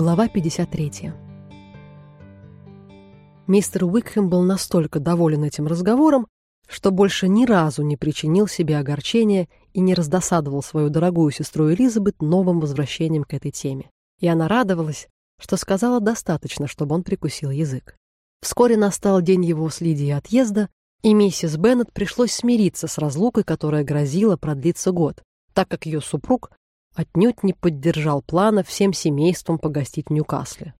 Глава 53. Мистер Уикхэм был настолько доволен этим разговором, что больше ни разу не причинил себе огорчения и не раздосадовал свою дорогую сестру Элизабет новым возвращением к этой теме. И она радовалась, что сказала достаточно, чтобы он прикусил язык. Вскоре настал день его с Лидией отъезда, и миссис Беннет пришлось смириться с разлукой, которая грозила продлиться год, так как ее супруг отнюдь не поддержал плана всем семейством погостить в Ньюкасле.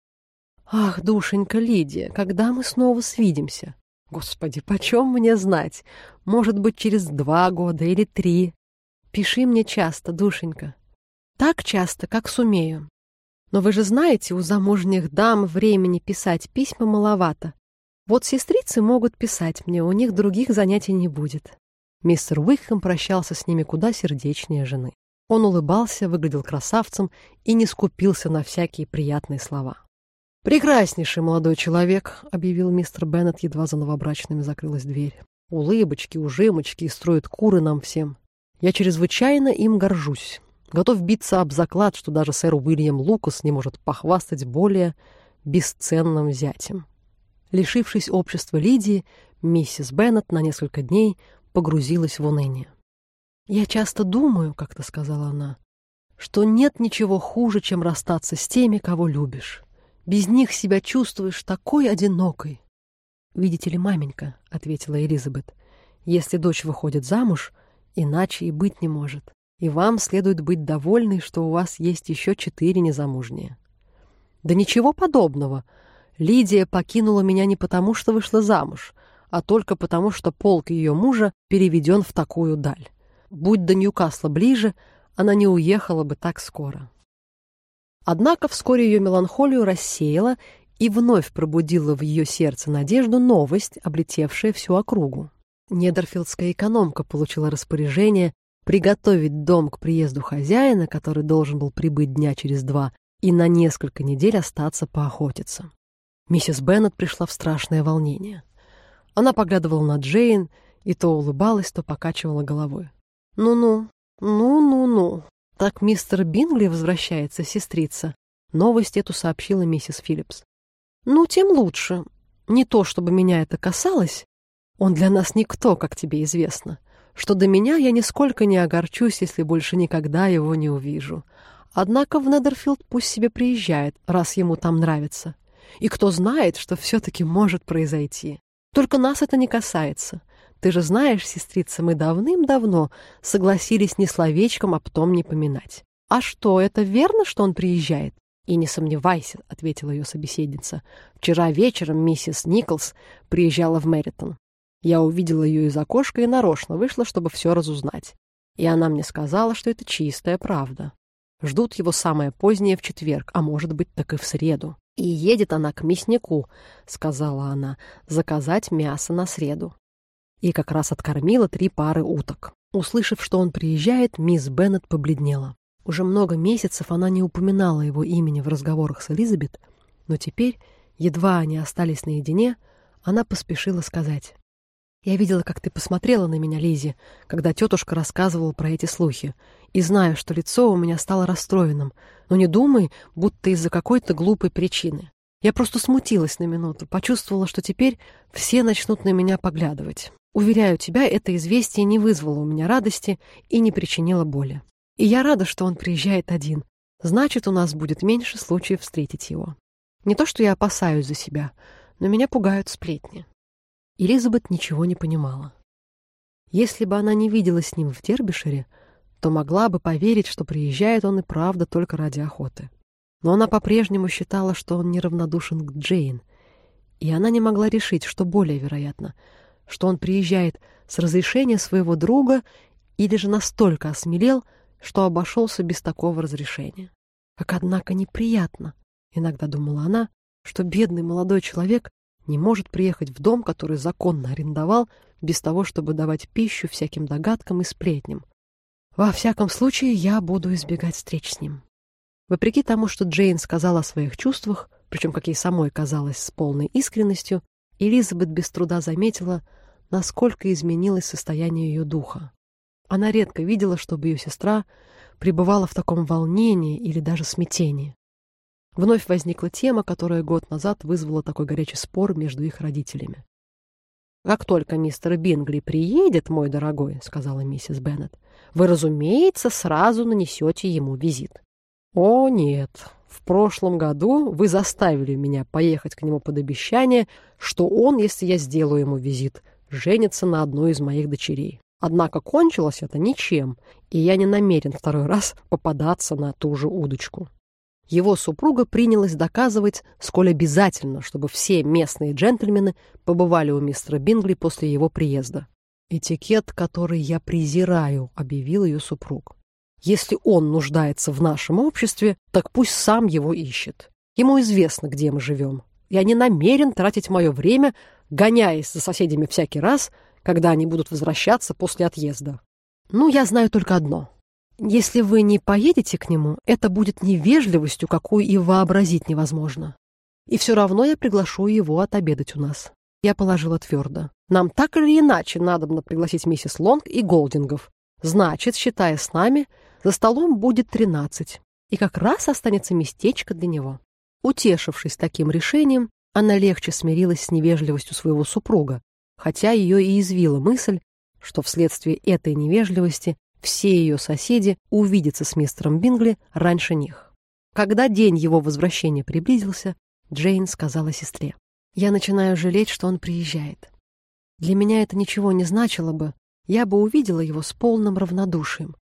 «Ах, душенька Лидия, когда мы снова свидимся? Господи, почем мне знать? Может быть, через два года или три. Пиши мне часто, душенька. Так часто, как сумею. Но вы же знаете, у замужних дам времени писать письма маловато. Вот сестрицы могут писать мне, у них других занятий не будет». Мистер Уикхэм прощался с ними куда сердечнее жены. Он улыбался, выглядел красавцем и не скупился на всякие приятные слова. «Прекраснейший молодой человек», — объявил мистер Беннет, едва за новобрачными закрылась дверь. «Улыбочки, ужимочки и строят куры нам всем. Я чрезвычайно им горжусь. Готов биться об заклад, что даже сэр Уильям Лукас не может похвастать более бесценным зятем». Лишившись общества Лидии, миссис Беннет на несколько дней погрузилась в уныние. «Я часто думаю, — как-то сказала она, — что нет ничего хуже, чем расстаться с теми, кого любишь. Без них себя чувствуешь такой одинокой». «Видите ли, маменька, — ответила Элизабет, — если дочь выходит замуж, иначе и быть не может, и вам следует быть довольной, что у вас есть еще четыре незамужние». «Да ничего подобного. Лидия покинула меня не потому, что вышла замуж, а только потому, что полк ее мужа переведен в такую даль». Будь до Ньюкасла ближе, она не уехала бы так скоро. Однако вскоре ее меланхолию рассеяла и вновь пробудила в ее сердце надежду новость, облетевшая всю округу. Недорфилдская экономка получила распоряжение приготовить дом к приезду хозяина, который должен был прибыть дня через два, и на несколько недель остаться поохотиться. Миссис Беннет пришла в страшное волнение. Она поглядывала на Джейн и то улыбалась, то покачивала головой. «Ну-ну, ну-ну-ну. Так мистер Бингли возвращается, сестрица». Новость эту сообщила миссис Филлипс. «Ну, тем лучше. Не то, чтобы меня это касалось. Он для нас никто, как тебе известно. Что до меня, я нисколько не огорчусь, если больше никогда его не увижу. Однако в Недерфилд пусть себе приезжает, раз ему там нравится. И кто знает, что все-таки может произойти. Только нас это не касается. Ты же знаешь, сестрица, мы давным-давно согласились ни словечком об том не поминать. А что, это верно, что он приезжает? И не сомневайся, ответила ее собеседница. Вчера вечером миссис Николс приезжала в Мэритон. Я увидела ее из окошка и нарочно вышла, чтобы все разузнать. И она мне сказала, что это чистая правда. Ждут его самое позднее в четверг, а может быть, так и в среду. И едет она к мяснику, сказала она, заказать мясо на среду и как раз откормила три пары уток. Услышав, что он приезжает, мисс Беннет побледнела. Уже много месяцев она не упоминала его имени в разговорах с Элизабет, но теперь, едва они остались наедине, она поспешила сказать. «Я видела, как ты посмотрела на меня, Лизи, когда тетушка рассказывала про эти слухи, и знаю, что лицо у меня стало расстроенным, но не думай, будто из-за какой-то глупой причины. Я просто смутилась на минуту, почувствовала, что теперь все начнут на меня поглядывать. Уверяю тебя, это известие не вызвало у меня радости и не причинило боли. И я рада, что он приезжает один. Значит, у нас будет меньше случаев встретить его. Не то, что я опасаюсь за себя, но меня пугают сплетни. Элизабет ничего не понимала. Если бы она не видела с ним в Дербишере, то могла бы поверить, что приезжает он и правда только ради охоты. Но она по-прежнему считала, что он неравнодушен к Джейн, и она не могла решить, что более вероятно — что он приезжает с разрешения своего друга или же настолько осмелел, что обошелся без такого разрешения. Как, однако, неприятно, иногда думала она, что бедный молодой человек не может приехать в дом, который законно арендовал, без того, чтобы давать пищу всяким догадкам и сплетням. Во всяком случае, я буду избегать встреч с ним. Вопреки тому, что Джейн сказала о своих чувствах, причем, как ей самой казалось, с полной искренностью, Элизабет без труда заметила, насколько изменилось состояние ее духа. Она редко видела, чтобы ее сестра пребывала в таком волнении или даже смятении. Вновь возникла тема, которая год назад вызвала такой горячий спор между их родителями. «Как только мистер Бингли приедет, мой дорогой», — сказала миссис Беннет, «вы, разумеется, сразу нанесете ему визит». «О, нет, в прошлом году вы заставили меня поехать к нему под обещание, что он, если я сделаю ему визит, женится на одной из моих дочерей. Однако кончилось это ничем, и я не намерен второй раз попадаться на ту же удочку. Его супруга принялась доказывать, сколь обязательно, чтобы все местные джентльмены побывали у мистера Бингли после его приезда. «Этикет, который я презираю», — объявил ее супруг. «Если он нуждается в нашем обществе, так пусть сам его ищет. Ему известно, где мы живем. Я не намерен тратить мое время, гоняясь за соседями всякий раз, когда они будут возвращаться после отъезда. Ну, я знаю только одно. Если вы не поедете к нему, это будет невежливостью, какую и вообразить невозможно. И все равно я приглашу его отобедать у нас. Я положила твердо. Нам так или иначе надо пригласить миссис Лонг и Голдингов. Значит, считая с нами, за столом будет тринадцать. И как раз останется местечко для него. Утешившись таким решением, она легче смирилась с невежливостью своего супруга, хотя ее и извила мысль, что вследствие этой невежливости все ее соседи увидятся с мистером Бингли раньше них. Когда день его возвращения приблизился, Джейн сказала сестре, «Я начинаю жалеть, что он приезжает. Для меня это ничего не значило бы, я бы увидела его с полным равнодушием.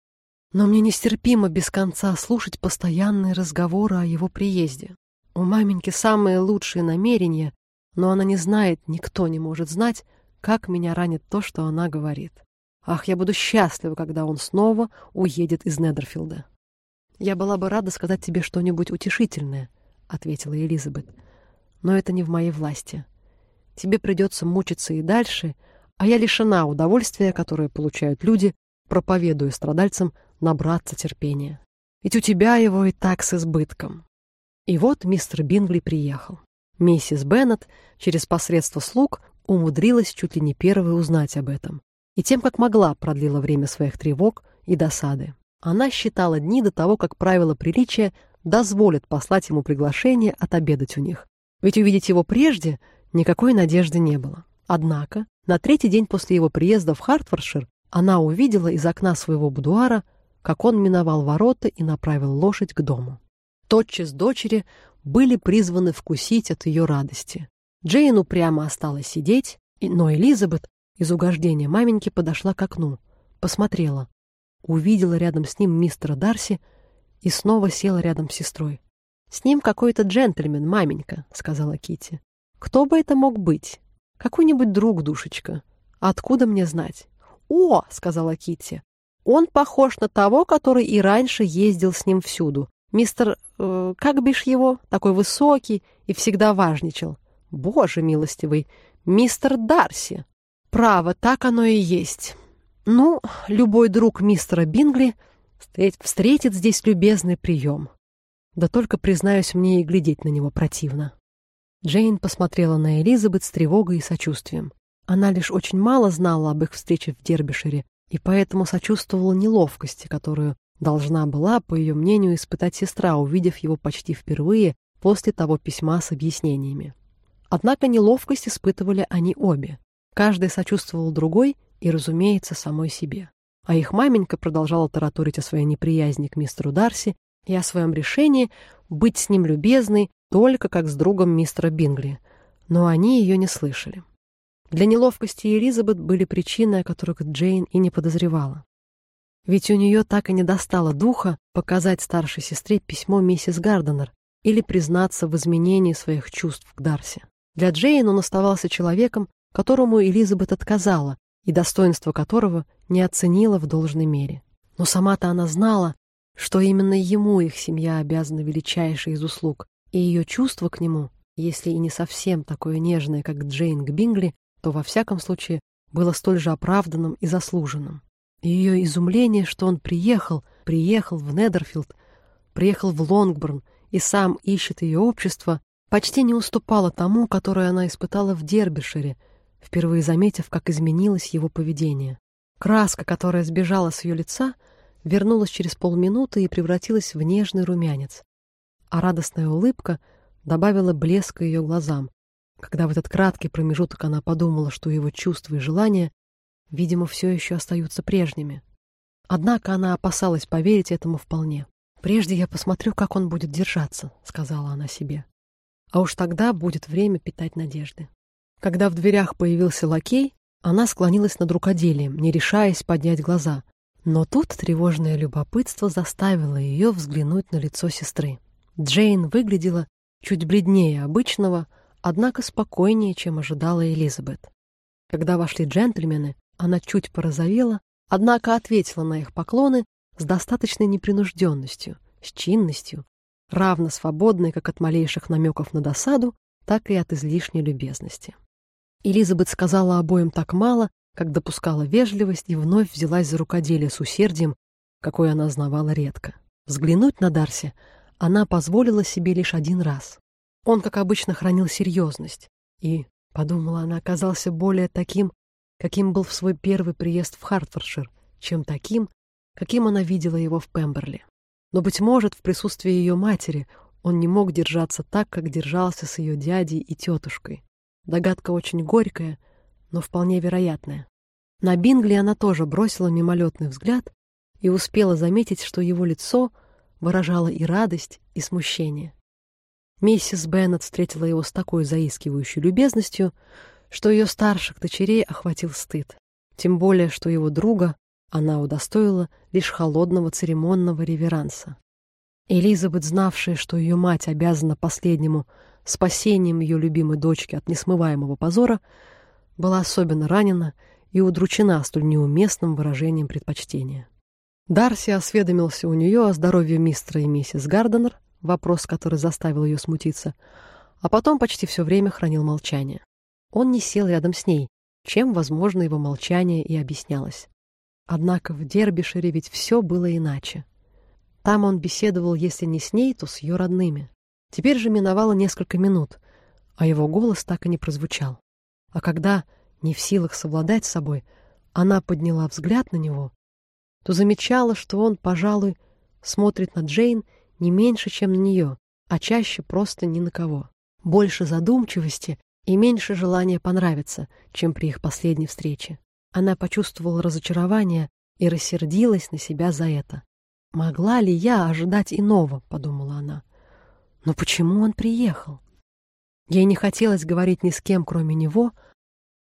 Но мне нестерпимо без конца слушать постоянные разговоры о его приезде. У маменьки самые лучшие намерения, но она не знает, никто не может знать, как меня ранит то, что она говорит. Ах, я буду счастлива, когда он снова уедет из Недерфилда. Я была бы рада сказать тебе что-нибудь утешительное, ответила Элизабет. Но это не в моей власти. Тебе придется мучиться и дальше, а я лишена удовольствия, которое получают люди, проповедуя страдальцам набраться терпения. Ведь у тебя его и так с избытком. И вот мистер Бингли приехал. Миссис Беннет через посредство слуг умудрилась чуть ли не первой узнать об этом и тем, как могла, продлила время своих тревог и досады. Она считала дни до того, как правила приличия дозволят послать ему приглашение отобедать у них. Ведь увидеть его прежде никакой надежды не было. Однако на третий день после его приезда в Хартфордшир она увидела из окна своего будуара, как он миновал ворота и направил лошадь к дому. Тотчас дочери были призваны вкусить от ее радости. Джейн упрямо осталась сидеть, но Элизабет из угождения маменьки подошла к окну, посмотрела, увидела рядом с ним мистера Дарси и снова села рядом с сестрой. «С ним какой-то джентльмен, маменька», — сказала Кити. «Кто бы это мог быть? Какой-нибудь друг, душечка. Откуда мне знать?» «О!» — сказала Кити. «Он похож на того, который и раньше ездил с ним всюду. Мистер... Э, как бишь его? Такой высокий и всегда важничал. Боже милостивый! Мистер Дарси!» Право, так оно и есть. Ну, любой друг мистера Бингли встретит здесь любезный прием. Да только, признаюсь, мне и глядеть на него противно. Джейн посмотрела на Элизабет с тревогой и сочувствием. Она лишь очень мало знала об их встрече в Дербишире и поэтому сочувствовала неловкости, которую должна была, по ее мнению, испытать сестра, увидев его почти впервые после того письма с объяснениями. Однако неловкость испытывали они обе. Каждый сочувствовал другой и, разумеется, самой себе. А их маменька продолжала тараторить о своей неприязни к мистеру Дарси и о своем решении быть с ним любезной только как с другом мистера Бингли, но они ее не слышали. Для неловкости Элизабет были причины, о которых Джейн и не подозревала. Ведь у нее так и не достало духа показать старшей сестре письмо миссис Гарденер или признаться в изменении своих чувств к Дарси. Для Джейн он оставался человеком, которому Элизабет отказала и достоинство которого не оценила в должной мере. Но сама-то она знала, что именно ему их семья обязана величайшей из услуг, и ее чувство к нему, если и не совсем такое нежное, как Джейн к Бингли, то во всяком случае было столь же оправданным и заслуженным. И ее изумление, что он приехал, приехал в Недерфилд, приехал в Лонгборн и сам ищет ее общество, почти не уступало тому, которое она испытала в Дербишире, впервые заметив, как изменилось его поведение. Краска, которая сбежала с ее лица, вернулась через полминуты и превратилась в нежный румянец. а радостная улыбка добавила блеска ее глазам, когда в этот краткий промежуток она подумала, что его чувства и желания, видимо, все еще остаются прежними. Однако она опасалась поверить этому вполне. «Прежде я посмотрю, как он будет держаться», — сказала она себе. «А уж тогда будет время питать надежды». Когда в дверях появился лакей, она склонилась над рукоделием, не решаясь поднять глаза. Но тут тревожное любопытство заставило ее взглянуть на лицо сестры. Джейн выглядела чуть бледнее обычного, однако спокойнее, чем ожидала Элизабет. Когда вошли джентльмены, она чуть порозовела, однако ответила на их поклоны с достаточной непринужденностью, с чинностью, равно свободной как от малейших намеков на досаду, так и от излишней любезности. Элизабет сказала обоим так мало, как допускала вежливость, и вновь взялась за рукоделие с усердием, какое она знавала редко. Взглянуть на Дарси она позволила себе лишь один раз. Он, как обычно, хранил серьезность и, подумала она, оказался более таким, каким был в свой первый приезд в Хартфордшир, чем таким, каким она видела его в Пемберли. Но, быть может, в присутствии ее матери он не мог держаться так, как держался с ее дядей и тетушкой. Догадка очень горькая, но вполне вероятная. На Бингли она тоже бросила мимолетный взгляд и успела заметить, что его лицо выражало и радость, и смущение. Миссис Беннет встретила его с такой заискивающей любезностью, что ее старших дочерей охватил стыд, тем более, что его друга она удостоила лишь холодного церемонного реверанса. Элизабет, знавшая, что ее мать обязана последнему спасением ее любимой дочки от несмываемого позора, была особенно ранена и удручена столь неуместным выражением предпочтения. Дарси осведомился у нее о здоровье мистера и миссис Гарденер, вопрос, который заставил ее смутиться, а потом почти все время хранил молчание. Он не сел рядом с ней, чем, возможно, его молчание и объяснялось. Однако в Дербишире ведь все было иначе. Там он беседовал, если не с ней, то с ее родными. Теперь же миновало несколько минут, а его голос так и не прозвучал. А когда, не в силах совладать с собой, она подняла взгляд на него, то замечала, что он, пожалуй, смотрит на Джейн не меньше, чем на нее, а чаще просто ни на кого. Больше задумчивости и меньше желания понравиться, чем при их последней встрече. Она почувствовала разочарование и рассердилась на себя за это. «Могла ли я ожидать иного?» — подумала она. «Но почему он приехал?» Ей не хотелось говорить ни с кем, кроме него,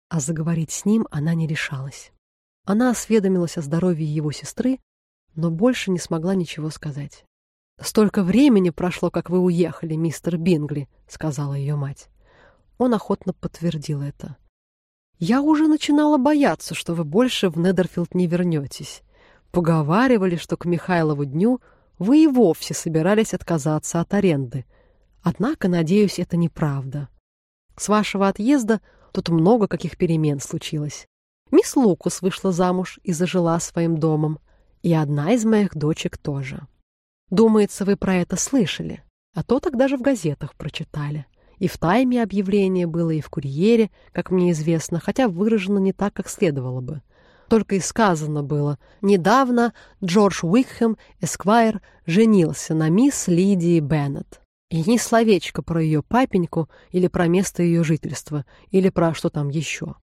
а заговорить с ним она не решалась. Она осведомилась о здоровье его сестры, но больше не смогла ничего сказать. «Столько времени прошло, как вы уехали, мистер Бингли», — сказала ее мать. Он охотно подтвердил это. «Я уже начинала бояться, что вы больше в Недерфилд не вернетесь. Поговаривали, что к Михайлову дню вы и вовсе собирались отказаться от аренды. Однако, надеюсь, это неправда. С вашего отъезда тут много каких перемен случилось. Мисс Лукус вышла замуж и зажила своим домом, и одна из моих дочек тоже. Думается, вы про это слышали, а то тогда же в газетах прочитали. И в тайме объявление было, и в курьере, как мне известно, хотя выражено не так, как следовало бы. Только и сказано было, недавно Джордж Уикхэм, эсквайр, женился на мисс Лидии Беннет. И ни словечко про ее папеньку или про место ее жительства, или про что там еще.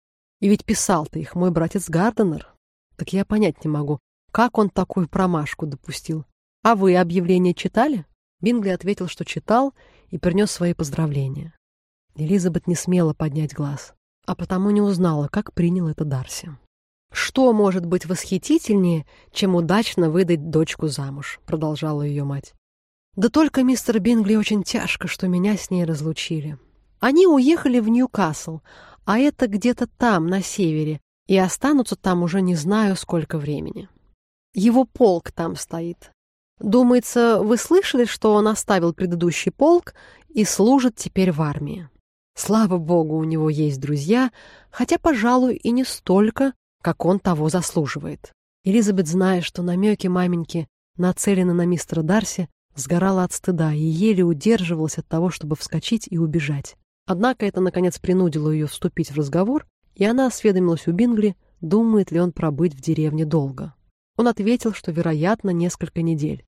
И ведь писал-то их мой братец Гарденер. Так я понять не могу, как он такую промашку допустил. «А вы объявление читали?» Бингли ответил, что читал, и принес свои поздравления. Элизабет не смела поднять глаз, а потому не узнала, как принял это Дарси. «Что может быть восхитительнее, чем удачно выдать дочку замуж?» — продолжала ее мать. «Да только мистер Бингли очень тяжко, что меня с ней разлучили. Они уехали в Ньюкасл, а это где-то там, на севере, и останутся там уже не знаю сколько времени. Его полк там стоит, Думается, вы слышали, что он оставил предыдущий полк и служит теперь в армии. Слава богу, у него есть друзья, хотя, пожалуй, и не столько, как он того заслуживает. Элизабет, зная, что намеки маменьки нацелены на мистера Дарси, сгорала от стыда и еле удерживалась от того, чтобы вскочить и убежать. Однако это, наконец, принудило ее вступить в разговор, и она осведомилась у Бингли, думает ли он пробыть в деревне долго. Он ответил, что, вероятно, несколько недель.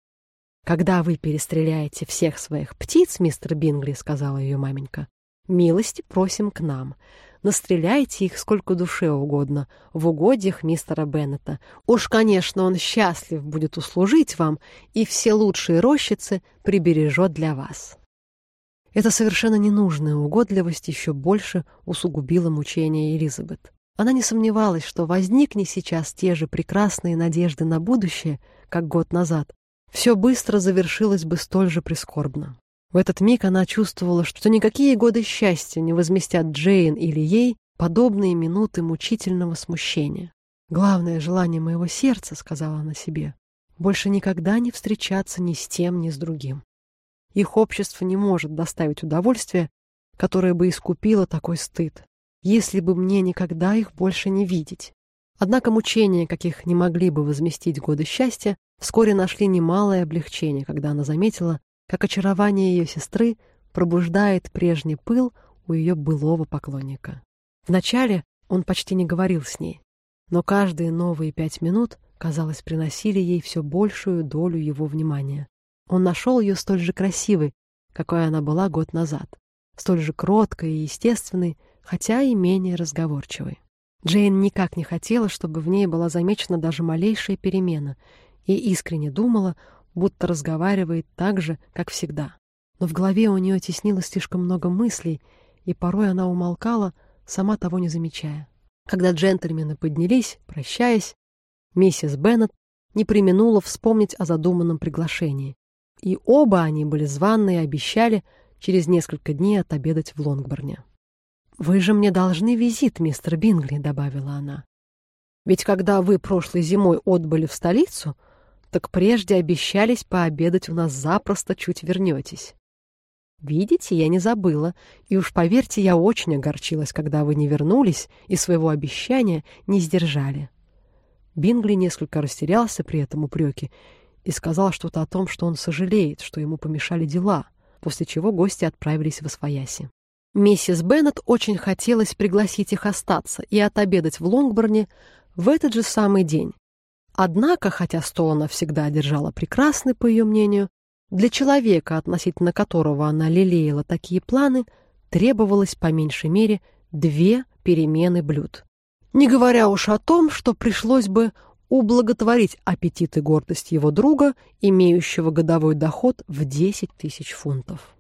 «Когда вы перестреляете всех своих птиц, мистер Бингли, — сказала ее маменька, — милости просим к нам. Настреляйте их сколько душе угодно, в угодьях мистера Беннета. Уж, конечно, он счастлив будет услужить вам, и все лучшие рощицы прибережет для вас». Эта совершенно ненужная угодливость еще больше усугубила мучения Элизабет. Она не сомневалась, что возникни сейчас те же прекрасные надежды на будущее, как год назад, все быстро завершилось бы столь же прискорбно. В этот миг она чувствовала, что никакие годы счастья не возместят Джейн или ей подобные минуты мучительного смущения. «Главное желание моего сердца», — сказала она себе, — «больше никогда не встречаться ни с тем, ни с другим». Их общество не может доставить удовольствие, которое бы искупило такой стыд, если бы мне никогда их больше не видеть. Однако мучения, каких не могли бы возместить годы счастья, вскоре нашли немалое облегчение, когда она заметила, как очарование ее сестры пробуждает прежний пыл у ее былого поклонника. Вначале он почти не говорил с ней, но каждые новые пять минут, казалось, приносили ей все большую долю его внимания. Он нашел ее столь же красивой, какой она была год назад, столь же кроткой и естественной, хотя и менее разговорчивой. Джейн никак не хотела, чтобы в ней была замечена даже малейшая перемена, и искренне думала, будто разговаривает так же, как всегда. Но в голове у нее теснилось слишком много мыслей, и порой она умолкала, сама того не замечая. Когда джентльмены поднялись, прощаясь, миссис Беннет не применула вспомнить о задуманном приглашении, и оба они были званны и обещали через несколько дней отобедать в Лонгборне. «Вы же мне должны визит, мистер Бингли», — добавила она. «Ведь когда вы прошлой зимой отбыли в столицу, так прежде обещались пообедать у нас запросто, чуть вернетесь. Видите, я не забыла, и уж поверьте, я очень огорчилась, когда вы не вернулись и своего обещания не сдержали». Бингли несколько растерялся при этом упреке и сказал что-то о том, что он сожалеет, что ему помешали дела, после чего гости отправились в Освояси. Миссис Беннет очень хотелось пригласить их остаться и отобедать в Лонгборне в этот же самый день. Однако, хотя стол она всегда держала прекрасный, по ее мнению, для человека, относительно которого она лелеяла такие планы, требовалось по меньшей мере две перемены блюд. Не говоря уж о том, что пришлось бы ублаготворить аппетит и гордость его друга, имеющего годовой доход в 10 тысяч фунтов.